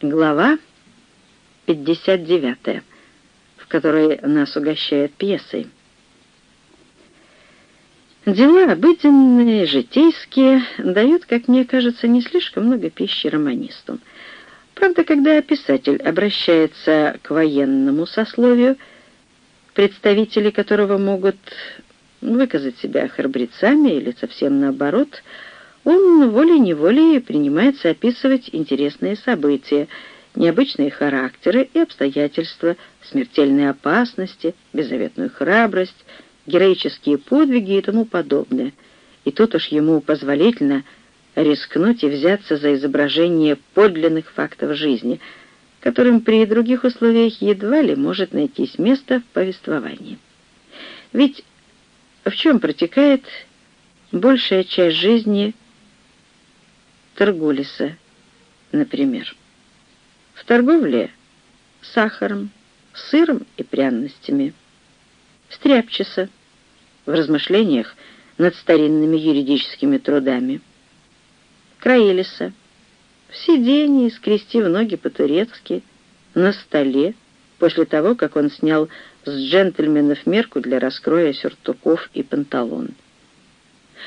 Глава 59, в которой нас угощают пьесой. Дела обыденные, житейские, дают, как мне кажется, не слишком много пищи романисту. Правда, когда писатель обращается к военному сословию, представители которого могут выказать себя храбрецами или совсем наоборот – он волей-неволей принимается описывать интересные события, необычные характеры и обстоятельства, смертельные опасности, беззаветную храбрость, героические подвиги и тому подобное. И тут уж ему позволительно рискнуть и взяться за изображение подлинных фактов жизни, которым при других условиях едва ли может найтись место в повествовании. Ведь в чем протекает большая часть жизни Торгулиса, например. В торговле сахаром, сыром и пряностями. Стряпчеса в размышлениях над старинными юридическими трудами. Краилиса в сидении, скрестив ноги по-турецки, на столе, после того, как он снял с джентльменов мерку для раскроя сюртуков и панталон.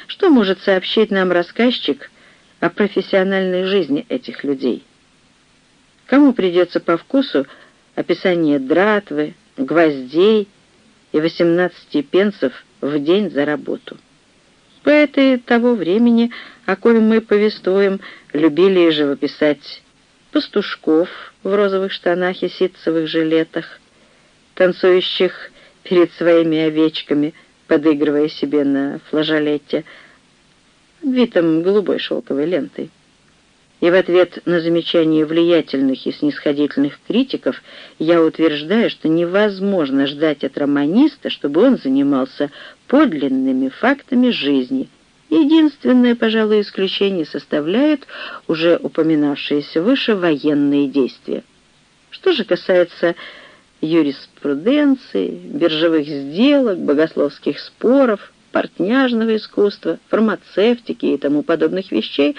Что может сообщить нам рассказчик о профессиональной жизни этих людей. Кому придется по вкусу описание дратвы, гвоздей и 18 пенсов в день за работу? Поэты того времени, о коем мы повествуем, любили живописать пастушков в розовых штанах и ситцевых жилетах, танцующих перед своими овечками, подыгрывая себе на флажолете, витом голубой шелковой лентой. И в ответ на замечания влиятельных и снисходительных критиков я утверждаю, что невозможно ждать от романиста, чтобы он занимался подлинными фактами жизни. Единственное, пожалуй, исключение составляет уже упоминавшиеся выше военные действия. Что же касается юриспруденции, биржевых сделок, богословских споров, портняжного искусства, фармацевтики и тому подобных вещей,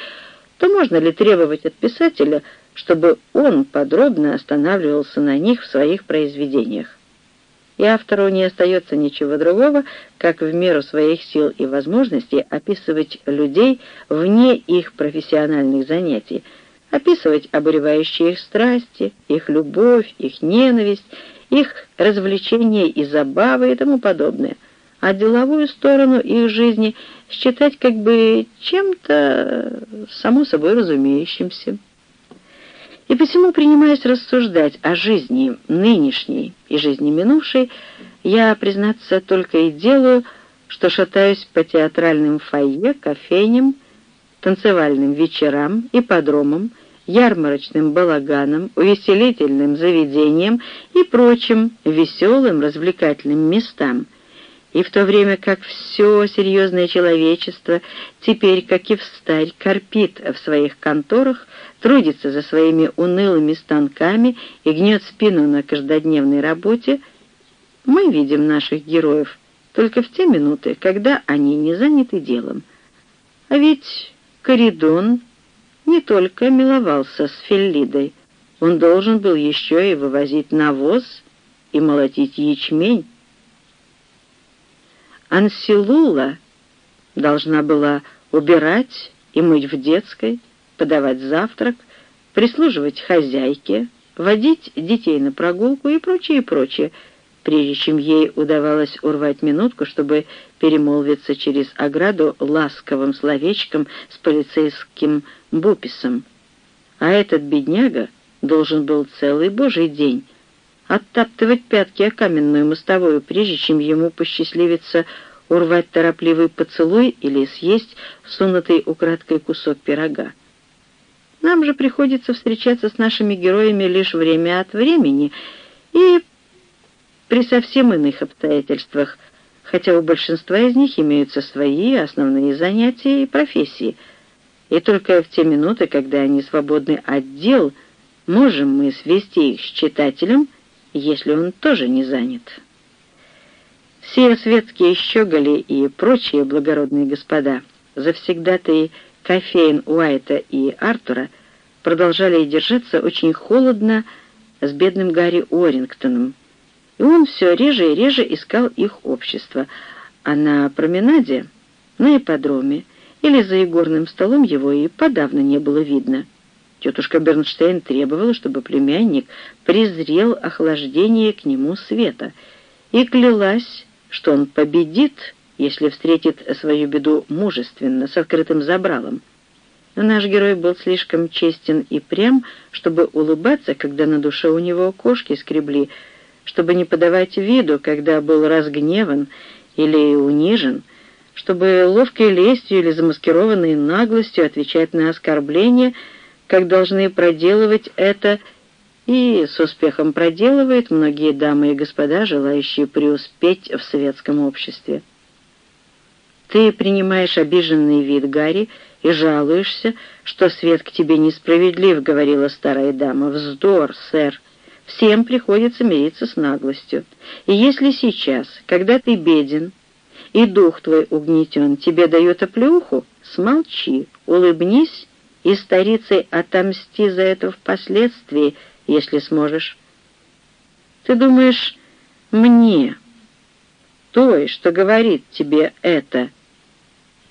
то можно ли требовать от писателя, чтобы он подробно останавливался на них в своих произведениях? И автору не остается ничего другого, как в меру своих сил и возможностей описывать людей вне их профессиональных занятий, описывать обуревающие их страсти, их любовь, их ненависть, их развлечения и забавы и тому подобное – а деловую сторону их жизни считать как бы чем-то само собой разумеющимся. И посему, принимаясь рассуждать о жизни нынешней и жизни минувшей, я, признаться, только и делаю, что шатаюсь по театральным фойе, кофейням, танцевальным вечерам, ипподромам, ярмарочным балаганам, увеселительным заведениям и прочим веселым развлекательным местам, и в то время как все серьезное человечество теперь, как и встарь, корпит в своих конторах, трудится за своими унылыми станками и гнет спину на каждодневной работе, мы видим наших героев только в те минуты, когда они не заняты делом. А ведь Коридон не только миловался с Феллидой, он должен был еще и вывозить навоз и молотить ячмень, Ансилула должна была убирать и мыть в детской, подавать завтрак, прислуживать хозяйке, водить детей на прогулку и прочее, прочее, прежде чем ей удавалось урвать минутку, чтобы перемолвиться через ограду ласковым словечком с полицейским буписом. А этот бедняга должен был целый божий день оттаптывать пятки о каменную мостовую, прежде чем ему посчастливится урвать торопливый поцелуй или съесть сунутый украдкой кусок пирога. Нам же приходится встречаться с нашими героями лишь время от времени и при совсем иных обстоятельствах, хотя у большинства из них имеются свои основные занятия и профессии. И только в те минуты, когда они свободны от дел, можем мы свести их с читателем – если он тоже не занят. Все светские щеголи и прочие благородные господа, завсегдатые кофеин Уайта и Артура, продолжали держаться очень холодно с бедным Гарри Орингтоном, и он все реже и реже искал их общество, а на променаде, на ипподроме или за игорным столом его и подавно не было видно. Тетушка Бернштейн требовала, чтобы племянник презрел охлаждение к нему света и клялась, что он победит, если встретит свою беду мужественно, с открытым забралом. Но наш герой был слишком честен и прям, чтобы улыбаться, когда на душе у него кошки скребли, чтобы не подавать виду, когда был разгневан или унижен, чтобы ловкой лестью или замаскированной наглостью отвечать на оскорбления, как должны проделывать это, и с успехом проделывают многие дамы и господа, желающие преуспеть в светском обществе. Ты принимаешь обиженный вид, Гарри, и жалуешься, что свет к тебе несправедлив, — говорила старая дама. Вздор, сэр. Всем приходится мириться с наглостью. И если сейчас, когда ты беден, и дух твой угнетен, тебе дают оплеуху, смолчи, улыбнись и старицей отомсти за это впоследствии, если сможешь. Ты думаешь, мне, той, что говорит тебе это,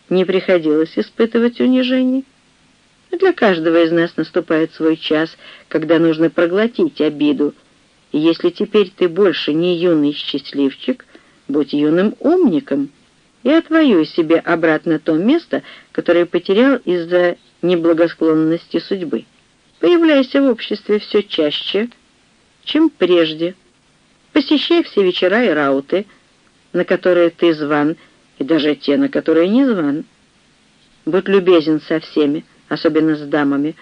не приходилось испытывать унижений? Для каждого из нас наступает свой час, когда нужно проглотить обиду. И если теперь ты больше не юный счастливчик, будь юным умником и отвоюй себе обратно то место, которое потерял из-за неблагосклонности судьбы. Появляйся в обществе все чаще, чем прежде. Посещай все вечера и рауты, на которые ты зван, и даже те, на которые не зван. Будь любезен со всеми, особенно с дамами.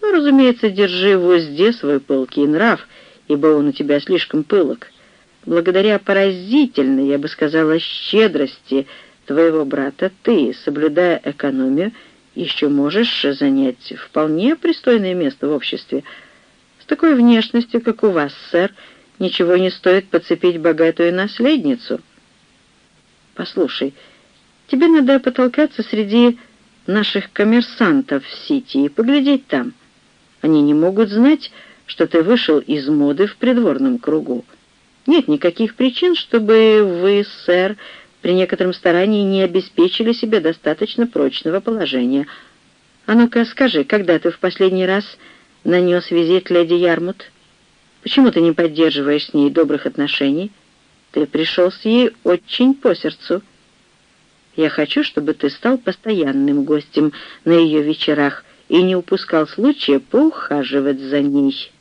Но, разумеется, держи в узде свой пылкий нрав, ибо он у тебя слишком пылок. Благодаря поразительной, я бы сказала, щедрости твоего брата, ты, соблюдая экономию, еще можешь занять вполне пристойное место в обществе. С такой внешностью, как у вас, сэр, ничего не стоит подцепить богатую наследницу. Послушай, тебе надо потолкаться среди наших коммерсантов в Сити и поглядеть там. Они не могут знать, что ты вышел из моды в придворном кругу. Нет никаких причин, чтобы вы, сэр, при некотором старании не обеспечили себе достаточно прочного положения. А ну-ка скажи, когда ты в последний раз нанес визит леди Ярмут? Почему ты не поддерживаешь с ней добрых отношений? Ты пришел с ей очень по сердцу. Я хочу, чтобы ты стал постоянным гостем на ее вечерах и не упускал случая поухаживать за ней».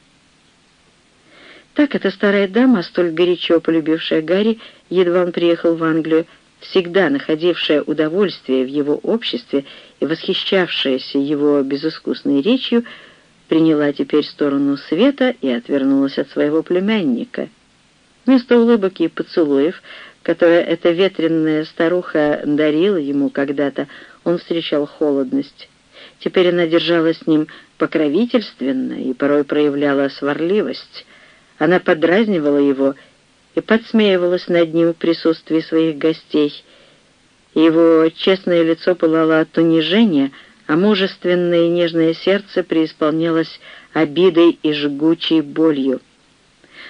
Так эта старая дама, столь горячо полюбившая Гарри, едва он приехал в Англию, всегда находившая удовольствие в его обществе и восхищавшаяся его безыскусной речью, приняла теперь сторону света и отвернулась от своего племянника. Вместо улыбок и поцелуев которое эта ветренная старуха дарила ему когда-то, он встречал холодность. Теперь она держалась с ним покровительственно и порой проявляла сварливость. Она подразнивала его и подсмеивалась над ним в присутствии своих гостей. Его честное лицо пылало от унижения, а мужественное и нежное сердце преисполнялось обидой и жгучей болью.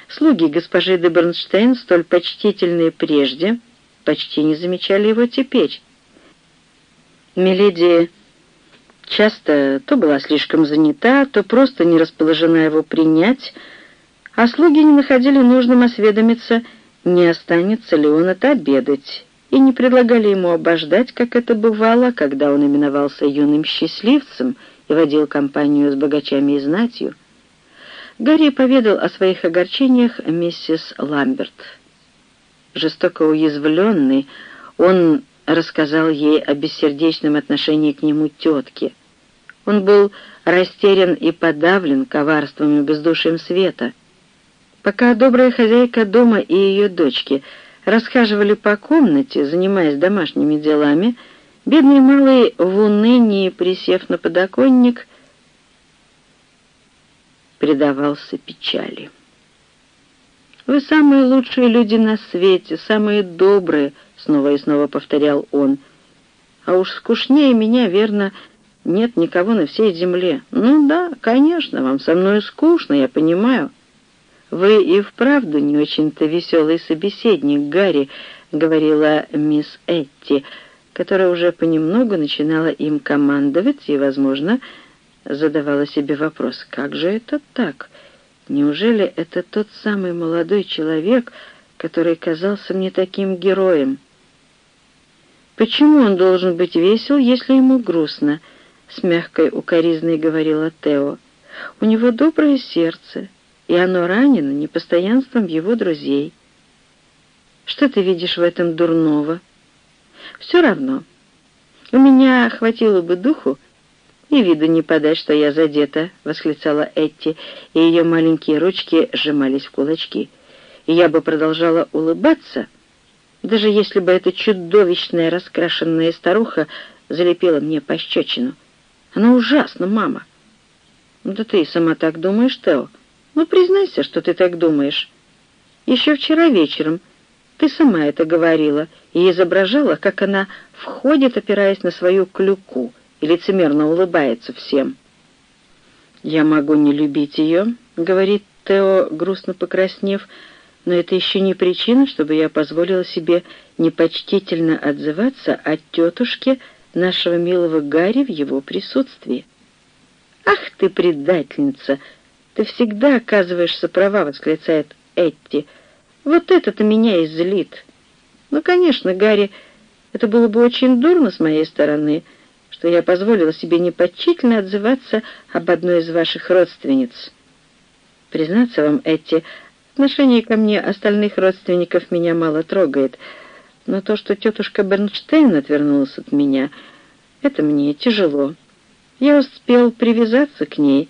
Слуги госпожи де Бернштейн, столь почтительные прежде, почти не замечали его теперь. Миледи часто то была слишком занята, то просто не расположена его принять, а слуги не находили нужным осведомиться, не останется ли он отобедать, и не предлагали ему обождать, как это бывало, когда он именовался юным счастливцем и водил компанию с богачами и знатью. Гарри поведал о своих огорчениях миссис Ламберт. Жестоко уязвленный, он рассказал ей о бессердечном отношении к нему тетки. Он был растерян и подавлен коварством и бездушием света. Пока добрая хозяйка дома и ее дочки расхаживали по комнате, занимаясь домашними делами, бедный малый в унынии, присев на подоконник, предавался печали. «Вы самые лучшие люди на свете, самые добрые», — снова и снова повторял он. «А уж скучнее меня, верно, нет никого на всей земле. Ну да, конечно, вам со мной скучно, я понимаю. Вы и вправду не очень-то веселый собеседник, Гарри, говорила мисс Этти, которая уже понемногу начинала им командовать и, возможно, задавала себе вопрос, как же это так? Неужели это тот самый молодой человек, который казался мне таким героем? Почему он должен быть весел, если ему грустно? С мягкой укоризной говорила Тео. У него доброе сердце, и оно ранено непостоянством его друзей. Что ты видишь в этом дурного? Все равно. У меня хватило бы духу «И виду не подать, что я задета», — восклицала Этти, и ее маленькие ручки сжимались в кулачки. «И я бы продолжала улыбаться, даже если бы эта чудовищная раскрашенная старуха залепила мне пощечину. Она ужасна, мама». «Да ты и сама так думаешь, Тео. Ну, признайся, что ты так думаешь. Еще вчера вечером ты сама это говорила и изображала, как она входит, опираясь на свою клюку» и лицемерно улыбается всем. «Я могу не любить ее», — говорит Тео, грустно покраснев, «но это еще не причина, чтобы я позволила себе непочтительно отзываться о тетушке нашего милого Гарри в его присутствии». «Ах ты, предательница! Ты всегда оказываешься права!» — восклицает Этти. «Вот это-то меня и злит!» «Ну, конечно, Гарри, это было бы очень дурно с моей стороны», — что я позволила себе непочтительно отзываться об одной из ваших родственниц. Признаться вам, Эти, отношение ко мне остальных родственников меня мало трогает, но то, что тетушка Бернштейн отвернулась от меня, это мне тяжело. Я успел привязаться к ней,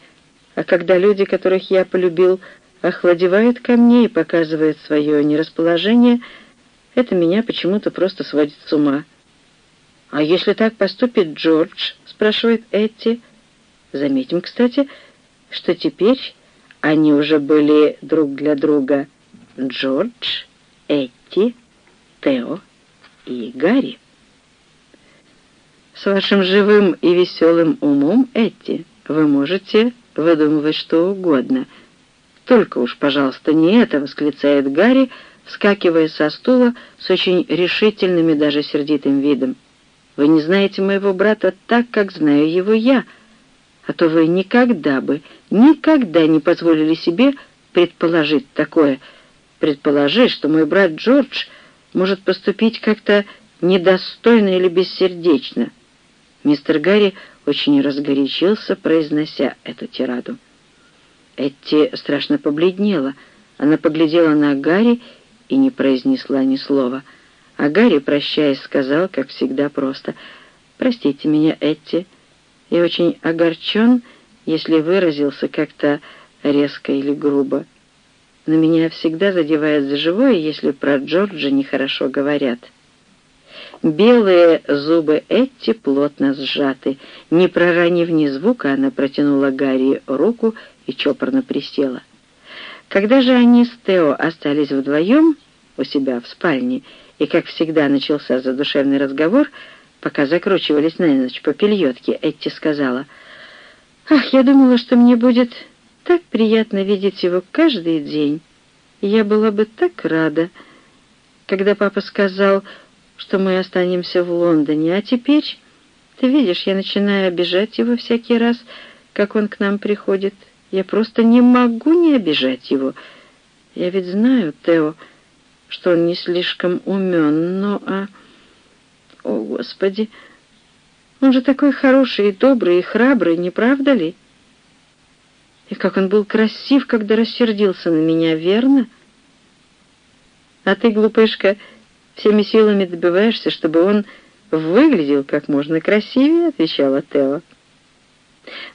а когда люди, которых я полюбил, охладевают ко мне и показывают свое нерасположение, это меня почему-то просто сводит с ума. «А если так поступит Джордж?» — спрашивает Этти. Заметим, кстати, что теперь они уже были друг для друга Джордж, Этти, Тео и Гарри. С вашим живым и веселым умом, Этти, вы можете выдумывать что угодно. Только уж, пожалуйста, не это, восклицает Гарри, вскакивая со стула с очень решительным и даже сердитым видом. Вы не знаете моего брата так, как знаю его я, а то вы никогда бы, никогда не позволили себе предположить такое, предположить, что мой брат Джордж может поступить как-то недостойно или бессердечно. Мистер Гарри очень разгорячился, произнося эту тираду. Этти страшно побледнела. Она поглядела на Гарри и не произнесла ни слова — а Гарри, прощаясь, сказал, как всегда, просто «Простите меня, Этти, я очень огорчен, если выразился как-то резко или грубо. Но меня всегда задевает за живое, если про Джорджа нехорошо говорят». Белые зубы Этти плотно сжаты. Не проронив ни звука, она протянула Гарри руку и чопорно присела. Когда же они с Тео остались вдвоем у себя в спальне, и, как всегда, начался задушевный разговор, пока закручивались на ночь попельотки, Этти сказала, «Ах, я думала, что мне будет так приятно видеть его каждый день. Я была бы так рада, когда папа сказал, что мы останемся в Лондоне, а теперь, ты видишь, я начинаю обижать его всякий раз, как он к нам приходит. Я просто не могу не обижать его. Я ведь знаю, Тео, что он не слишком умен, но... А... О, Господи! Он же такой хороший и добрый и храбрый, не правда ли? И как он был красив, когда рассердился на меня, верно? А ты, глупышка, всеми силами добиваешься, чтобы он выглядел как можно красивее, отвечала Тео.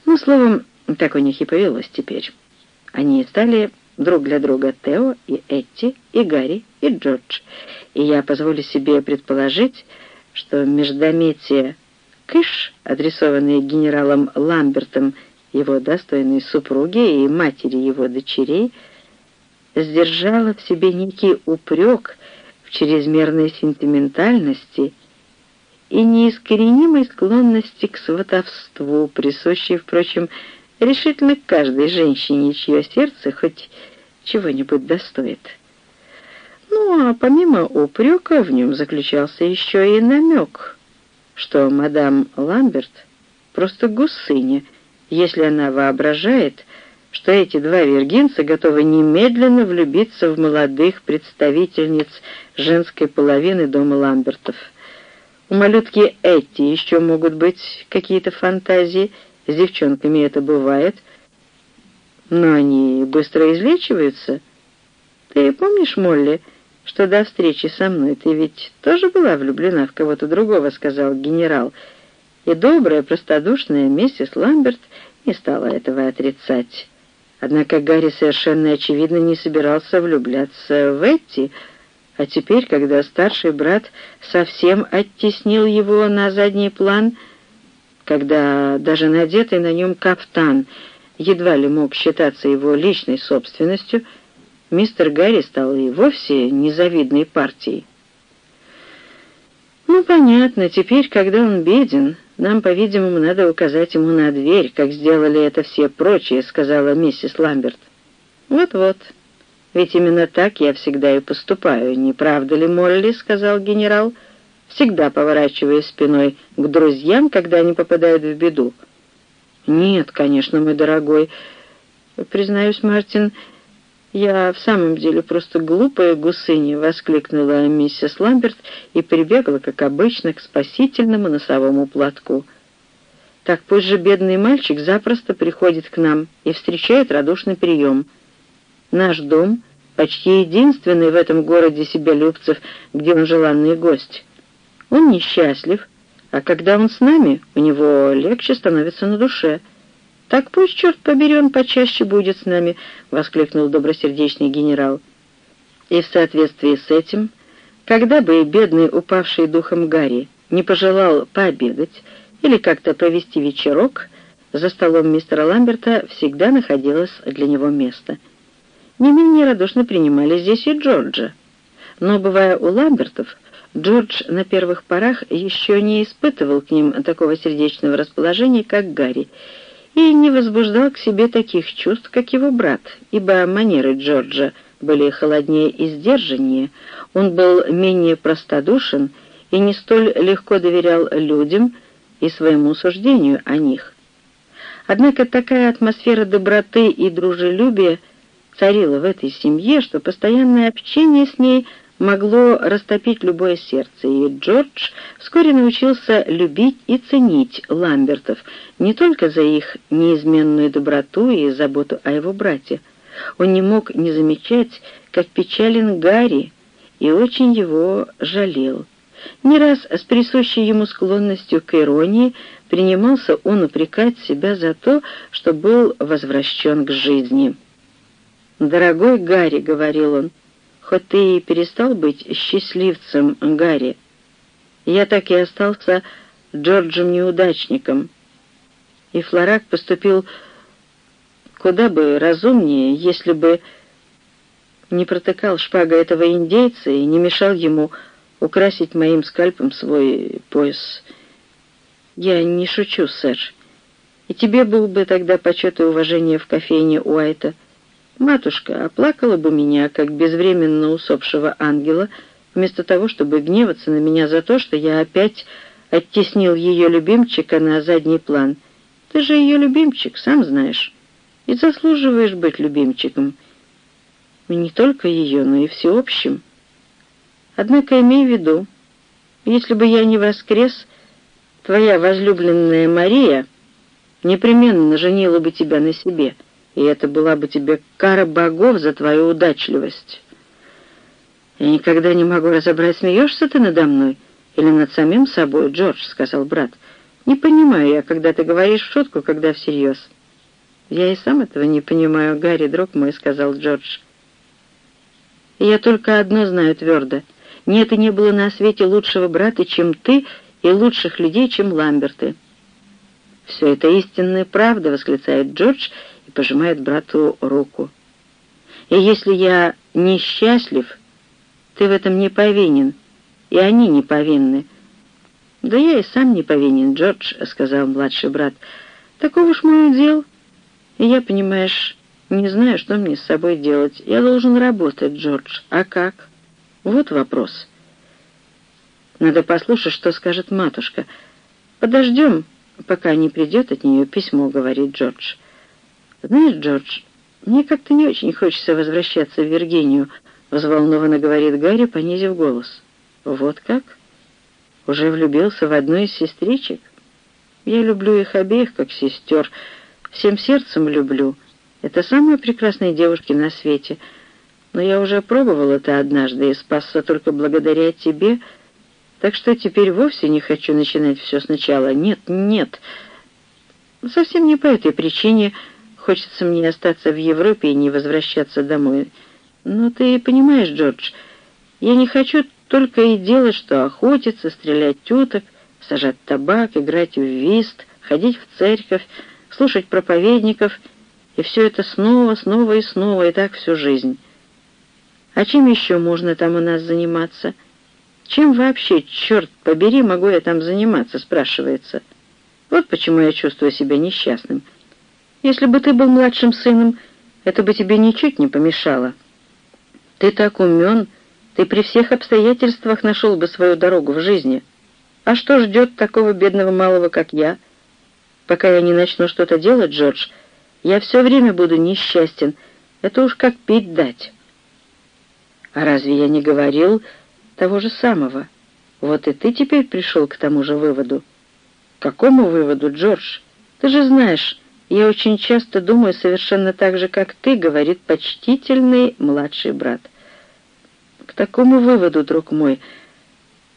Ну, словом, так у них и повелось теперь. Они стали друг для друга Тео и Этти, и Гарри, и Джордж. И я позволю себе предположить, что междометие «кыш», адресованное генералом Ламбертом его достойной супруге и матери его дочерей, сдержало в себе некий упрек чрезмерной сентиментальности и неискоренимой склонности к сватовству, присущей, впрочем, решительно каждой женщине, чье сердце хоть чего-нибудь достоит. Ну, а помимо упрека в нем заключался еще и намек, что мадам Ламберт просто гусыня, если она воображает, что эти два виргинца готовы немедленно влюбиться в молодых представительниц женской половины дома Ламбертов. У малютки Этти еще могут быть какие-то фантазии, с девчонками это бывает, но они быстро излечиваются. Ты помнишь, Молли, что до встречи со мной ты ведь тоже была влюблена в кого-то другого, сказал генерал, и добрая, простодушная миссис Ламберт не стала этого отрицать. Однако Гарри совершенно очевидно не собирался влюбляться в Этти, а теперь, когда старший брат совсем оттеснил его на задний план, когда даже надетый на нем кафтан едва ли мог считаться его личной собственностью, мистер Гарри стал и вовсе незавидной партией. Ну, понятно, теперь, когда он беден, нам, по-видимому, надо указать ему на дверь, как сделали это все прочие, сказала миссис Ламберт. Вот-вот. Ведь именно так я всегда и поступаю, не правда ли, Молли, сказал генерал, всегда поворачивая спиной к друзьям, когда они попадают в беду. Нет, конечно, мой дорогой. Признаюсь, Мартин, «Я в самом деле просто глупая гусыня!» — воскликнула миссис Ламберт и прибегла, как обычно, к спасительному носовому платку. «Так пусть же бедный мальчик запросто приходит к нам и встречает радушный прием. Наш дом — почти единственный в этом городе себялюбцев, где он желанный гость. Он несчастлив, а когда он с нами, у него легче становится на душе». «Так пусть, черт побери, он почаще будет с нами», — воскликнул добросердечный генерал. И в соответствии с этим, когда бы бедный упавший духом Гарри не пожелал пообедать или как-то провести вечерок, за столом мистера Ламберта всегда находилось для него место. Не менее радушно принимали здесь и Джорджа. Но, бывая у Ламбертов, Джордж на первых порах еще не испытывал к ним такого сердечного расположения, как Гарри, и не возбуждал к себе таких чувств, как его брат, ибо манеры Джорджа были холоднее и сдержаннее, он был менее простодушен и не столь легко доверял людям и своему суждению о них. Однако такая атмосфера доброты и дружелюбия царила в этой семье, что постоянное общение с ней – могло растопить любое сердце, и Джордж вскоре научился любить и ценить Ламбертов не только за их неизменную доброту и заботу о его брате. Он не мог не замечать, как печален Гарри, и очень его жалел. Не раз с присущей ему склонностью к иронии принимался он упрекать себя за то, что был возвращен к жизни. «Дорогой Гарри», — говорил он, — хоть ты и перестал быть счастливцем, Гарри, я так и остался Джорджем-неудачником. И Флорак поступил куда бы разумнее, если бы не протыкал шпага этого индейца и не мешал ему украсить моим скальпом свой пояс. Я не шучу, сэр. И тебе был бы тогда почет и уважение в кофейне Уайта — Матушка оплакала бы меня, как безвременно усопшего ангела, вместо того, чтобы гневаться на меня за то, что я опять оттеснил ее любимчика на задний план. Ты же ее любимчик, сам знаешь, и заслуживаешь быть любимчиком. И не только ее, но и всеобщим. Однако имей в виду, если бы я не воскрес, твоя возлюбленная Мария непременно женила бы тебя на себе» и это была бы тебе кара богов за твою удачливость. Я никогда не могу разобрать, смеешься ты надо мной или над самим собой, Джордж, — сказал брат. Не понимаю я, когда ты говоришь шутку, когда всерьез. Я и сам этого не понимаю, Гарри, друг мой, — сказал Джордж. я только одно знаю твердо. Нет и не было на свете лучшего брата, чем ты, и лучших людей, чем Ламберты. «Все это истинная правда», — восклицает Джордж, — пожимает брату руку. «И если я несчастлив, ты в этом не повинен, и они не повинны. «Да я и сам не повинен, Джордж», — сказал младший брат. «Такого уж мой удел. И я, понимаешь, не знаю, что мне с собой делать. Я должен работать, Джордж. А как? Вот вопрос». Надо послушать, что скажет матушка. Подождем, пока не придет от нее письмо, говорит Джордж. Знаешь, Джордж, мне как-то не очень хочется возвращаться в Виргинию, взволнованно говорит Гарри, понизив голос. Вот как? Уже влюбился в одну из сестричек? Я люблю их обеих, как сестер. Всем сердцем люблю. Это самые прекрасные девушки на свете. Но я уже пробовал это однажды и спасся только благодаря тебе, — так что теперь вовсе не хочу начинать все сначала. Нет, нет. Совсем не по этой причине хочется мне остаться в Европе и не возвращаться домой. Но ты понимаешь, Джордж, я не хочу только и делать, что охотиться, стрелять тюток, сажать табак, играть в вист, ходить в церковь, слушать проповедников, и все это снова, снова и снова, и так всю жизнь. А чем еще можно там у нас заниматься?» Чем вообще, черт побери, могу я там заниматься, спрашивается. Вот почему я чувствую себя несчастным. Если бы ты был младшим сыном, это бы тебе ничуть не помешало. Ты так умен, ты при всех обстоятельствах нашел бы свою дорогу в жизни. А что ждет такого бедного малого, как я? Пока я не начну что-то делать, Джордж, я все время буду несчастен. Это уж как пить дать. А разве я не говорил того же самого. Вот и ты теперь пришел к тому же выводу. К какому выводу, Джордж? Ты же знаешь, я очень часто думаю совершенно так же, как ты, говорит почтительный младший брат. К такому выводу, друг мой,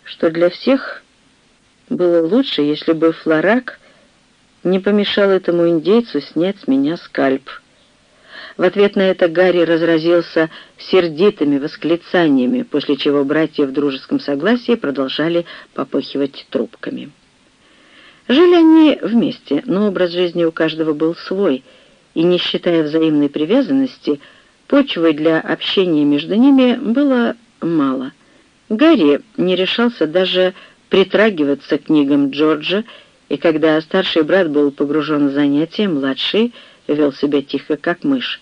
что для всех было лучше, если бы Флорак не помешал этому индейцу снять с меня скальп». В ответ на это Гарри разразился сердитыми восклицаниями, после чего братья в дружеском согласии продолжали попыхивать трубками. Жили они вместе, но образ жизни у каждого был свой, и, не считая взаимной привязанности, почвы для общения между ними было мало. Гарри не решался даже притрагиваться к книгам Джорджа, и когда старший брат был погружен в занятия, младший вел себя тихо, как мышь.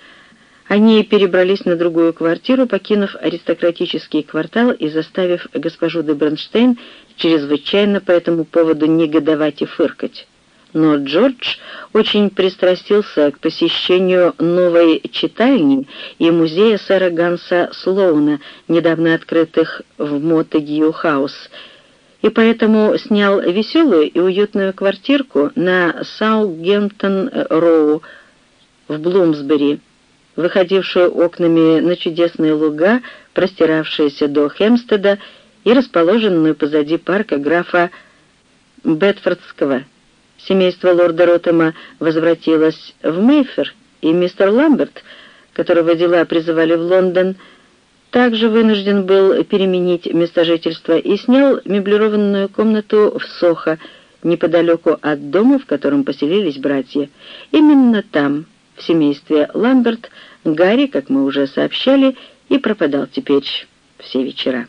Они перебрались на другую квартиру, покинув аристократический квартал и заставив госпожу де Бронштейн чрезвычайно по этому поводу негодовать и фыркать. Но Джордж очень пристрастился к посещению новой читальни и музея сэра Ганса Слоуна, недавно открытых в Монтегью-хаус, и поэтому снял веселую и уютную квартирку на Саутгемптон-Роу в Блумсбери, выходившую окнами на чудесные луга, простиравшиеся до Хемпстеда и расположенную позади парка графа Бедфордского. Семейство лорда Ротема возвратилось в Мейфер, и мистер Ламберт, которого дела призывали в Лондон, также вынужден был переменить место жительства и снял меблированную комнату в Сохо, неподалеку от дома, в котором поселились братья. Именно там, в семействе Ламберт Гарри, как мы уже сообщали, и пропадал теперь все вечера.